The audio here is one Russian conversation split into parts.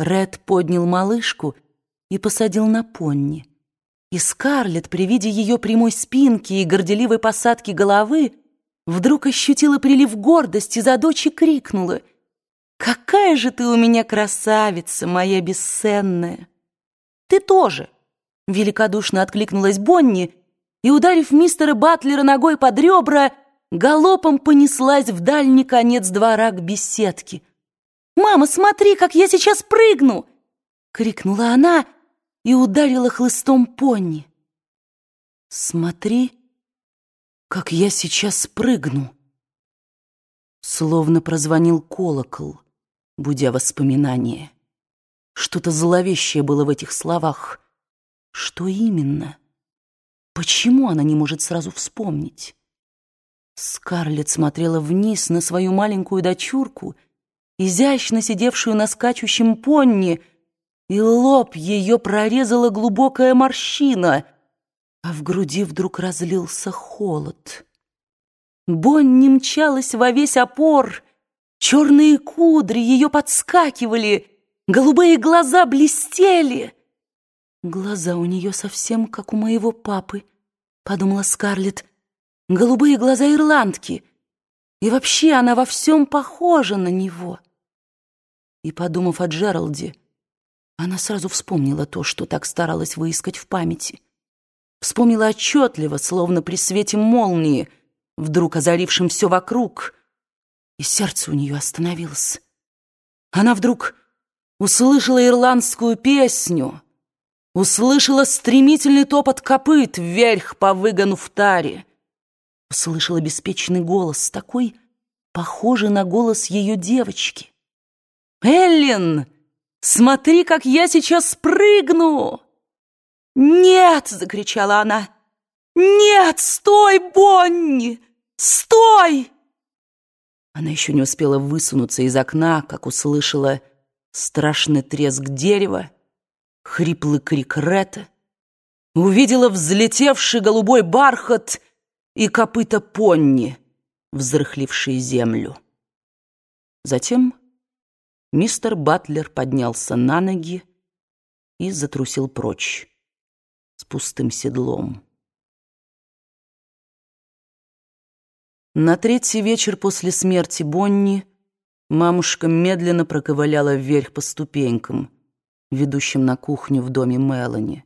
Ред поднял малышку и посадил на понни. И Скарлетт при виде ее прямой спинки и горделивой посадки головы вдруг ощутила прилив гордости за дочь и крикнула «Какая же ты у меня красавица, моя бесценная!» «Ты тоже!» — великодушно откликнулась Бонни и, ударив мистера Батлера ногой под ребра, галопом понеслась в дальний конец двора к беседке. «Мама, смотри, как я сейчас прыгну!» — крикнула она и ударила хлыстом Понни. «Смотри, как я сейчас прыгну!» Словно прозвонил колокол, будя воспоминания. Что-то зловещее было в этих словах. Что именно? Почему она не может сразу вспомнить? Скарлетт смотрела вниз на свою маленькую дочурку, изящно сидевшую на скачущем понни, и лоб ее прорезала глубокая морщина, а в груди вдруг разлился холод. Бонни мчалась во весь опор, черные кудри ее подскакивали, голубые глаза блестели. Глаза у нее совсем как у моего папы, подумала Скарлетт. Голубые глаза ирландки. И вообще она во всем похожа на него. И, подумав о Джералде, она сразу вспомнила то, что так старалась выискать в памяти. Вспомнила отчетливо, словно при свете молнии, вдруг озарившем все вокруг, и сердце у нее остановилось. Она вдруг услышала ирландскую песню, услышала стремительный топот копыт вверх по выгону в таре, услышала беспечный голос, такой похожий на голос ее девочки. «Эллен!» Смотри, как я сейчас спрыгну!» «Нет!» — закричала она. «Нет! Стой, Бонни! Стой!» Она еще не успела высунуться из окна, как услышала страшный треск дерева, хриплый крик Рета, увидела взлетевший голубой бархат и копыта Понни, взрыхлившие землю. Затем Мистер Батлер поднялся на ноги и затрусил прочь с пустым седлом. На третий вечер после смерти Бонни мамушка медленно проковыляла вверх по ступенькам, ведущим на кухню в доме Мелани.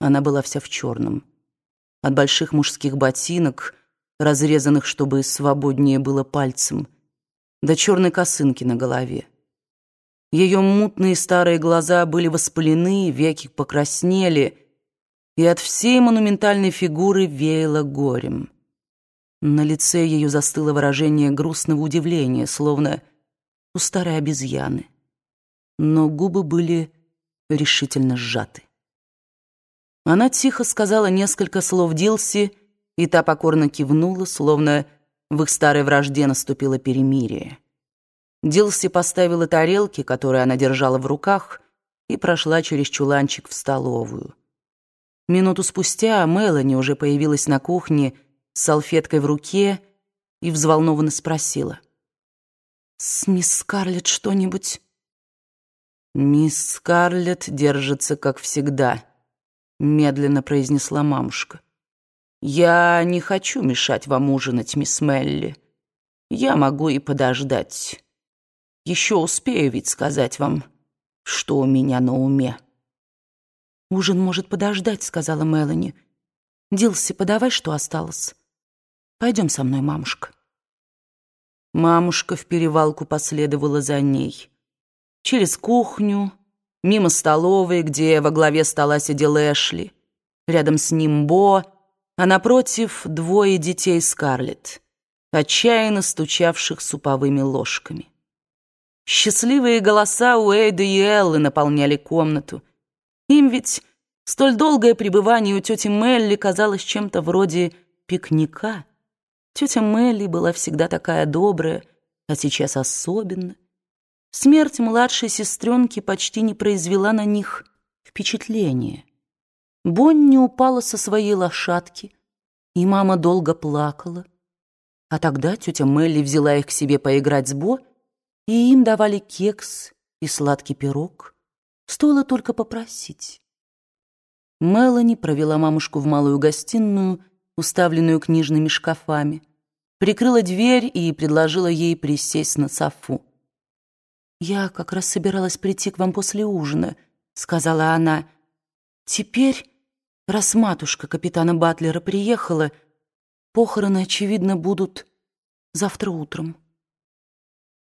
Она была вся в черном. От больших мужских ботинок, разрезанных, чтобы свободнее было пальцем, до черной косынки на голове. Ее мутные старые глаза были воспалены, веки покраснели, и от всей монументальной фигуры веяло горем. На лице ее застыло выражение грустного удивления, словно у старой обезьяны. Но губы были решительно сжаты. Она тихо сказала несколько слов Дилси, и та покорно кивнула, словно в их старой вражде наступило перемирие. Дилси поставила тарелки, которые она держала в руках, и прошла через чуланчик в столовую. Минуту спустя Мелани уже появилась на кухне с салфеткой в руке и взволнованно спросила. «С мисс Скарлетт что-нибудь?» «Мисс Скарлетт держится, как всегда», — медленно произнесла мамушка. «Я не хочу мешать вам ужинать, мисс Мелли. Я могу и подождать». Еще успею ведь сказать вам, что у меня на уме». «Ужин может подождать», — сказала Мелани. «Дилси, подавай, что осталось. Пойдем со мной, мамушка». Мамушка в перевалку последовала за ней. Через кухню, мимо столовой, где во главе стола сидел Эшли, рядом с ним Бо, а напротив двое детей Скарлетт, отчаянно стучавших суповыми ложками. Счастливые голоса Уэйда и Эллы наполняли комнату. Им ведь столь долгое пребывание у тети Мелли казалось чем-то вроде пикника. Тетя Мелли была всегда такая добрая, а сейчас особенно. Смерть младшей сестренки почти не произвела на них впечатления. Бонни упала со своей лошадки, и мама долго плакала. А тогда тетя Мелли взяла их к себе поиграть с Бо, и им давали кекс и сладкий пирог. Стоило только попросить. Мелани провела мамушку в малую гостиную, уставленную книжными шкафами, прикрыла дверь и предложила ей присесть на софу. «Я как раз собиралась прийти к вам после ужина», — сказала она. «Теперь, раз матушка капитана Батлера приехала, похороны, очевидно, будут завтра утром».